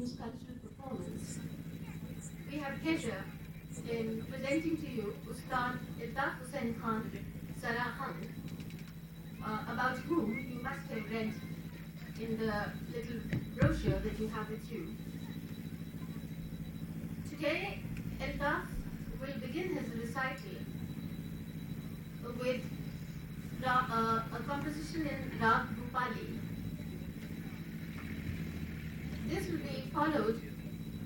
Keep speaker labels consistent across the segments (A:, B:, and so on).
A: Cultural performance, we have pleasure in presenting to you Ustad Altaf Hussain Khan Sarahang, uh, about whom you must have read in the little brochure that you have with you. Today, Altaf will begin his recital with uh, a composition in Rag Bhupali. This will be followed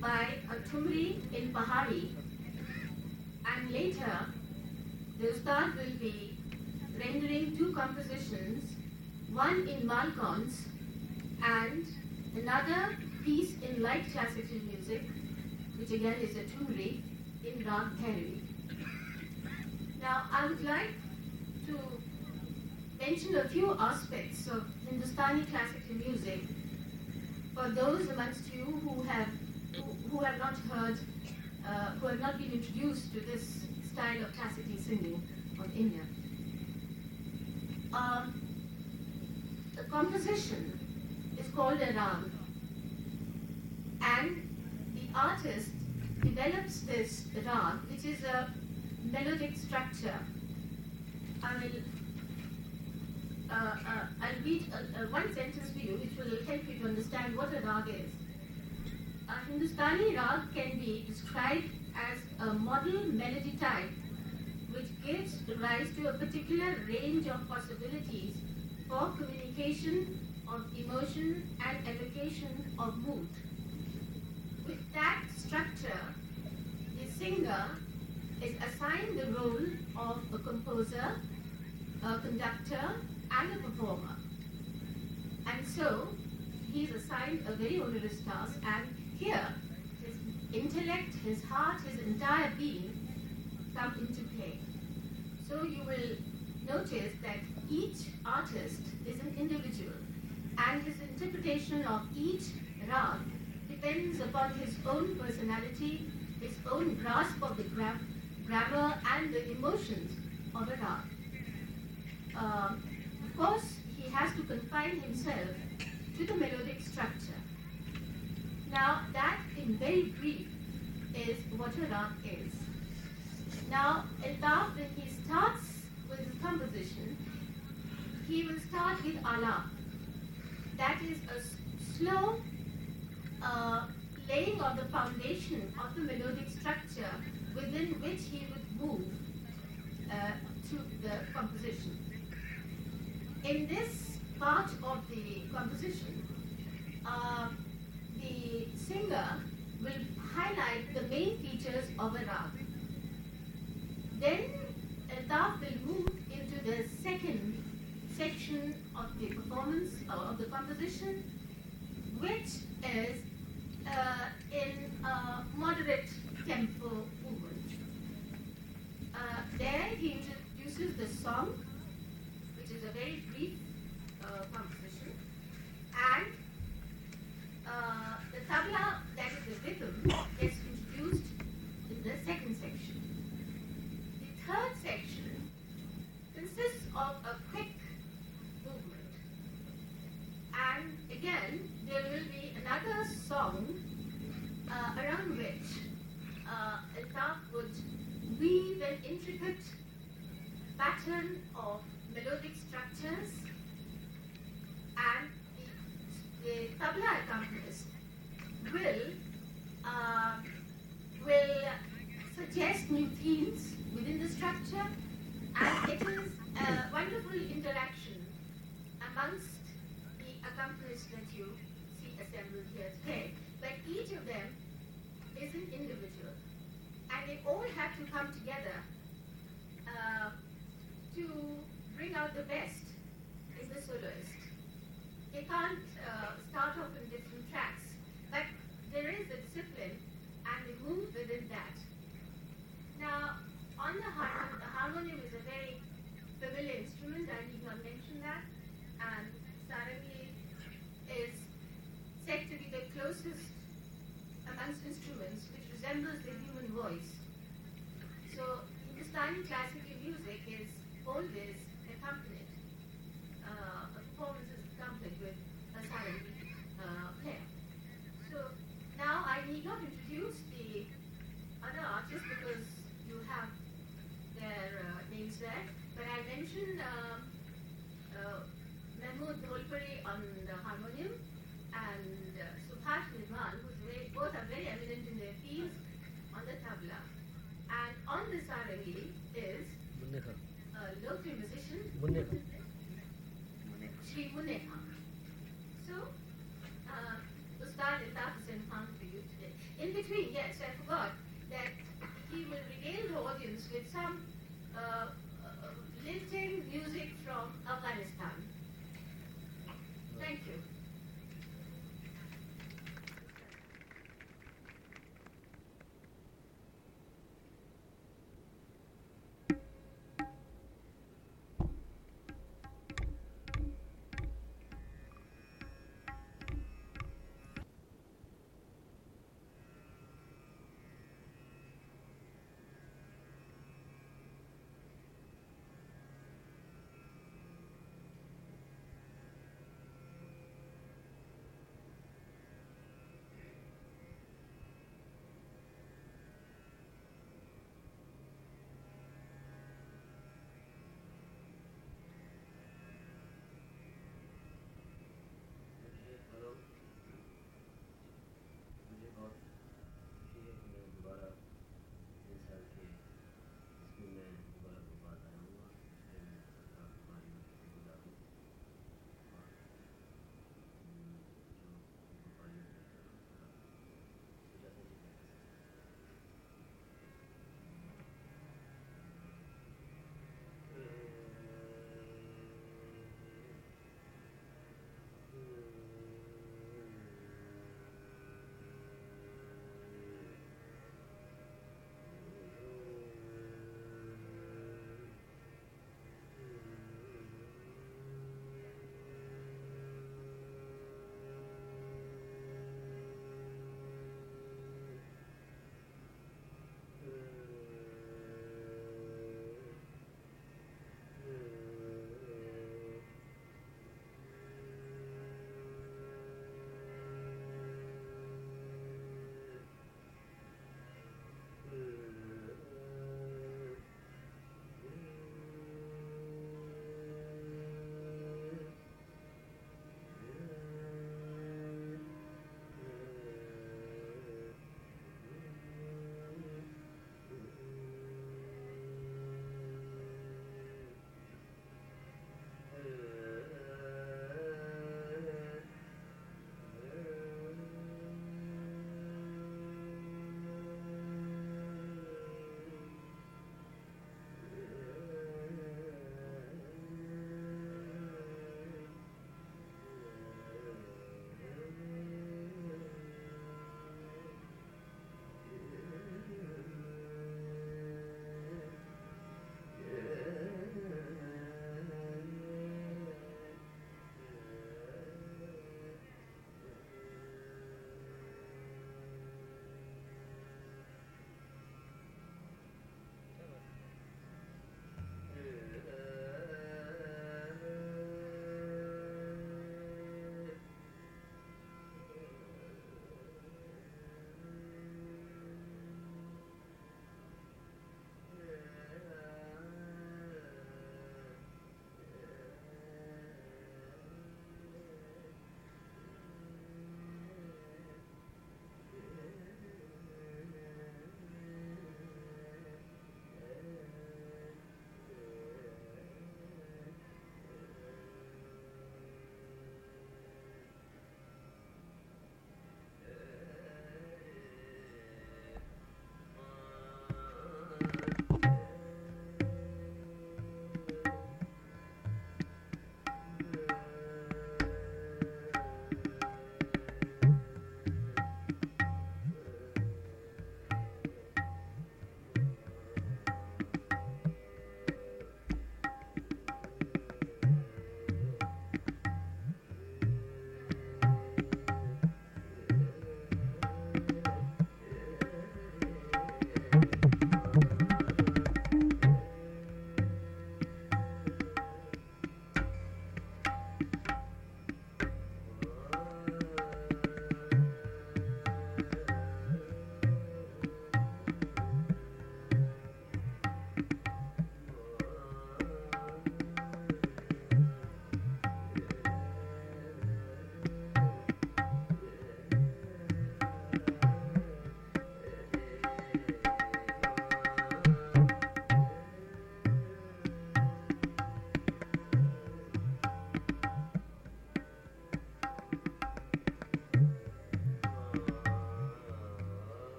A: by a Thumri in Pahari and later the Ustad will be rendering two compositions, one in Malkauns and another piece in light classical music, which again is a Thumri in Rag Bhairavi. Now I would like to mention a few aspects of Hindustani classical music for those amongst you who have who, who have not heard, uh, who have not been introduced to this style of classical singing of India. Um, the composition is called a rag, and the artist develops this rag, which is a melodic structure. I will uh, uh, I'll read uh, one sentence help you to understand what a rag is. A Hindustani rag can be described as a model melody type which gives rise to a particular range of possibilities for communication of emotion and evocation of mood. With that structure, the singer is assigned the role of a composer, a conductor, and a performer. And so, he is assigned a very onerous task, and here, his intellect, his heart, his entire being come into play. So you will notice that each artist is an individual, and his interpretation of each rag depends upon his own personality, his own grasp of the gra- grammar and the emotions of a rag. Um, of course, he has to confine himself the melodic structure. Now, that in very brief is what a rag is. Now, Altaf, when he starts with his composition, he will start with alap. That is a slow uh, laying of the foundation of the melodic structure within which he would move uh, to the composition. In this part of the composition, uh, the singer will highlight the main features of a rag. Then a Altaf will move into the second section of the performance or of the composition, which is uh, in a moderate tempo movement. Uh, there he introduces the song, which is a very brief uh, composition, and uh, the tabla, that is the rhythm, gets introduced in the second section. The third section consists of a quick movement. And again, there will be another song uh, around which uh, Altaf would weave an intricate pattern of melodic structures and the, the tabla accompanist will uh, will suggest new themes within the structure and it is a wonderful interaction amongst the accompanists that you see assembled here today. But each of them is an individual and they all have to come together uh, to bring out the best in the soloist. They can't uh, start off in different tracks, but there is a discipline and they that.